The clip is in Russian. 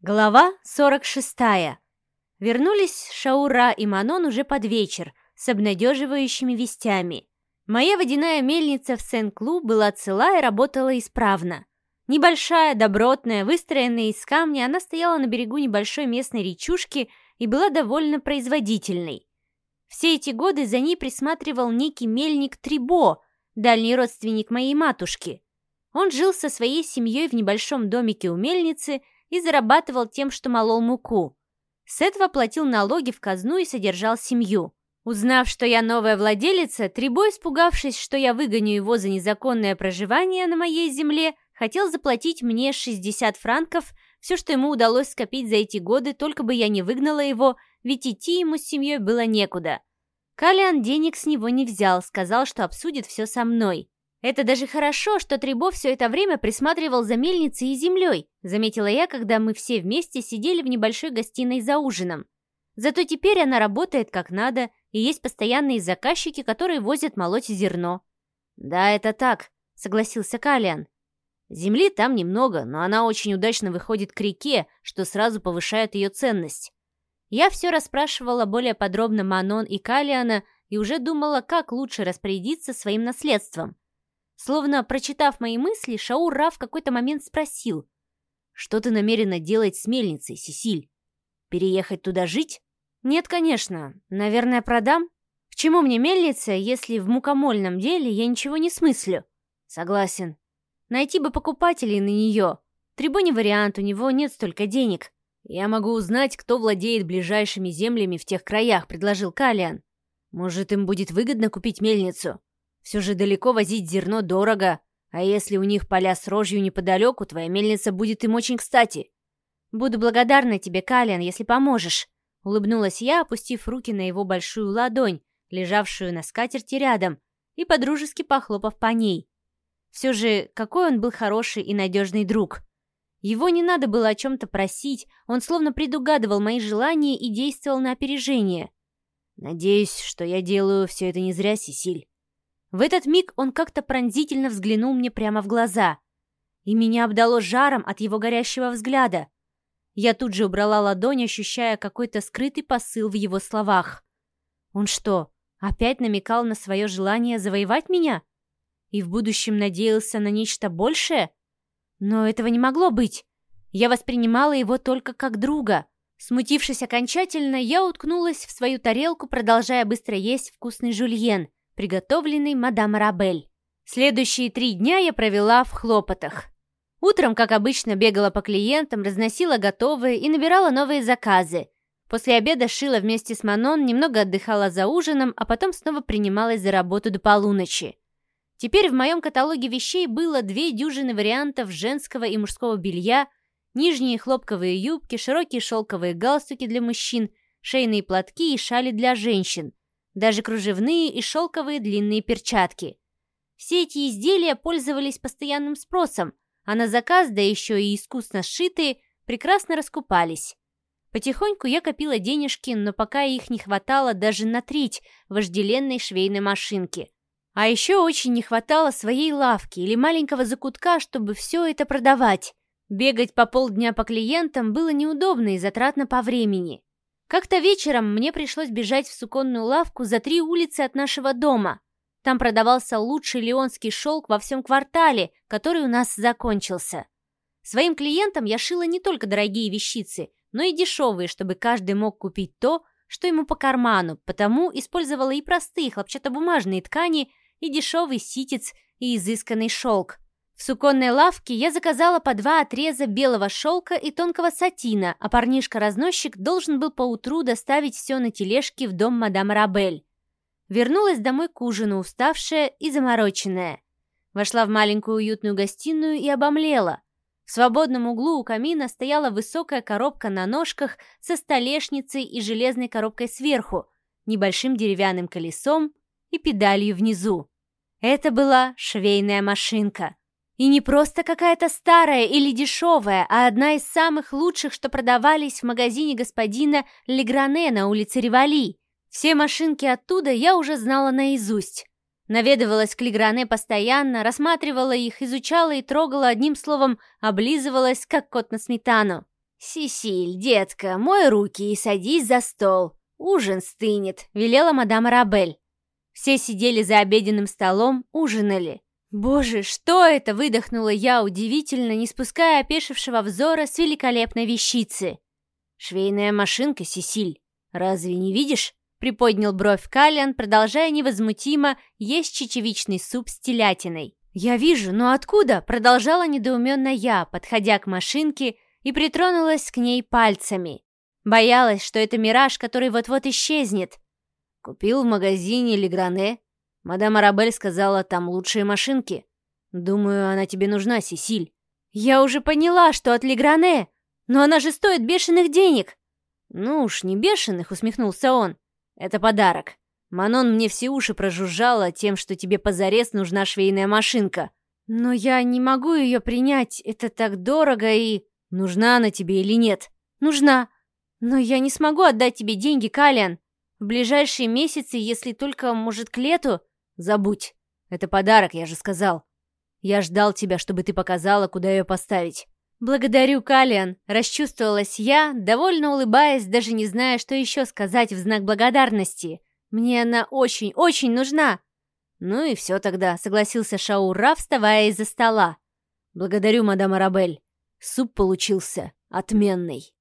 Глава 46. Вернулись Шаура и Манон уже под вечер с обнадеживающими вестями. Моя водяная мельница в Сен-Клу была цела и работала исправно. Небольшая, добротная, выстроенная из камня, она стояла на берегу небольшой местной речушки и была довольно производительной. Все эти годы за ней присматривал некий мельник Трибо, дальний родственник моей матушки. Он жил со своей семьей в небольшом домике у мельницы – и зарабатывал тем, что молол муку. С этого платил налоги в казну и содержал семью. Узнав, что я новая владелица, Трибой, испугавшись, что я выгоню его за незаконное проживание на моей земле, хотел заплатить мне 60 франков, все, что ему удалось скопить за эти годы, только бы я не выгнала его, ведь идти ему с семьей было некуда. Калиан денег с него не взял, сказал, что обсудит все со мной. «Это даже хорошо, что Трибо все это время присматривал за мельницей и землей», заметила я, когда мы все вместе сидели в небольшой гостиной за ужином. Зато теперь она работает как надо, и есть постоянные заказчики, которые возят молоть зерно. «Да, это так», — согласился Калиан. «Земли там немного, но она очень удачно выходит к реке, что сразу повышает ее ценность». Я все расспрашивала более подробно Манон и Калиана и уже думала, как лучше распорядиться своим наследством. Словно прочитав мои мысли, Шаур Ра в какой-то момент спросил. «Что ты намерена делать с мельницей, Сесиль? Переехать туда жить?» «Нет, конечно. Наверное, продам. К чему мне мельница, если в мукомольном деле я ничего не смыслю?» «Согласен. Найти бы покупателей на нее. Трибу вариант, у него нет столько денег». «Я могу узнать, кто владеет ближайшими землями в тех краях», — предложил Калиан. «Может, им будет выгодно купить мельницу?» Все же далеко возить зерно дорого, а если у них поля с рожью неподалеку, твоя мельница будет им очень кстати. Буду благодарна тебе, Калиан, если поможешь. Улыбнулась я, опустив руки на его большую ладонь, лежавшую на скатерти рядом, и подружески похлопав по ней. Все же, какой он был хороший и надежный друг. Его не надо было о чем-то просить, он словно предугадывал мои желания и действовал на опережение. «Надеюсь, что я делаю все это не зря, Сесиль. В этот миг он как-то пронзительно взглянул мне прямо в глаза, и меня обдало жаром от его горящего взгляда. Я тут же убрала ладонь, ощущая какой-то скрытый посыл в его словах. Он что, опять намекал на свое желание завоевать меня? И в будущем надеялся на нечто большее? Но этого не могло быть. Я воспринимала его только как друга. Смутившись окончательно, я уткнулась в свою тарелку, продолжая быстро есть вкусный жульен — приготовленный мадам Рабель. Следующие три дня я провела в хлопотах. Утром, как обычно, бегала по клиентам, разносила готовые и набирала новые заказы. После обеда шила вместе с Манон, немного отдыхала за ужином, а потом снова принималась за работу до полуночи. Теперь в моем каталоге вещей было две дюжины вариантов женского и мужского белья, нижние хлопковые юбки, широкие шелковые галстуки для мужчин, шейные платки и шали для женщин, даже кружевные и шелковые длинные перчатки. Все эти изделия пользовались постоянным спросом, а на заказ, да еще и искусно сшитые, прекрасно раскупались. Потихоньку я копила денежки, но пока их не хватало даже на треть вожделенной швейной машинки. А еще очень не хватало своей лавки или маленького закутка, чтобы все это продавать. Бегать по полдня по клиентам было неудобно и затратно по времени. Как-то вечером мне пришлось бежать в суконную лавку за три улицы от нашего дома. Там продавался лучший леонский шелк во всем квартале, который у нас закончился. Своим клиентам я шила не только дорогие вещицы, но и дешевые, чтобы каждый мог купить то, что ему по карману, потому использовала и простые хлопчатобумажные ткани, и дешевый ситец, и изысканный шелк. В суконной лавке я заказала по два отреза белого шелка и тонкого сатина, а парнишка-разносчик должен был поутру доставить все на тележке в дом мадам Рабель. Вернулась домой к ужину, уставшая и замороченная. Вошла в маленькую уютную гостиную и обомлела. В свободном углу у камина стояла высокая коробка на ножках со столешницей и железной коробкой сверху, небольшим деревянным колесом и педалью внизу. Это была швейная машинка. И не просто какая-то старая или дешевая, а одна из самых лучших, что продавались в магазине господина Легране на улице Ревали. Все машинки оттуда я уже знала наизусть. Наведывалась к Легране постоянно, рассматривала их, изучала и трогала одним словом, облизывалась, как кот на сметану. «Сисиль, детка, мой руки и садись за стол. Ужин стынет», — велела мадам Арабель. Все сидели за обеденным столом, ужинали. «Боже, что это?» — выдохнула я удивительно, не спуская опешившего взора с великолепной вещицы. «Швейная машинка, Сесиль. Разве не видишь?» — приподнял бровь Калиан, продолжая невозмутимо есть чечевичный суп с телятиной. «Я вижу, но откуда?» — продолжала недоуменно я, подходя к машинке и притронулась к ней пальцами. Боялась, что это мираж, который вот-вот исчезнет. Купил в магазине Легране. Мадам Арабель сказала, там лучшие машинки. Думаю, она тебе нужна, Сесиль. Я уже поняла, что от Легране, но она же стоит бешеных денег. Ну уж не бешеных, усмехнулся он. Это подарок. Манон мне все уши прожужжала тем, что тебе позарез нужна швейная машинка. Но я не могу ее принять, это так дорого и... Нужна она тебе или нет? Нужна. Но я не смогу отдать тебе деньги, Калиан. В ближайшие месяцы, если только, может, к лету... Забудь. Это подарок, я же сказал. Я ждал тебя, чтобы ты показала, куда ее поставить. Благодарю, Калиан. Расчувствовалась я, довольно улыбаясь, даже не зная, что еще сказать в знак благодарности. Мне она очень-очень нужна. Ну и все тогда, согласился Шаура, вставая из-за стола. Благодарю, мадам Арабель. Суп получился отменный.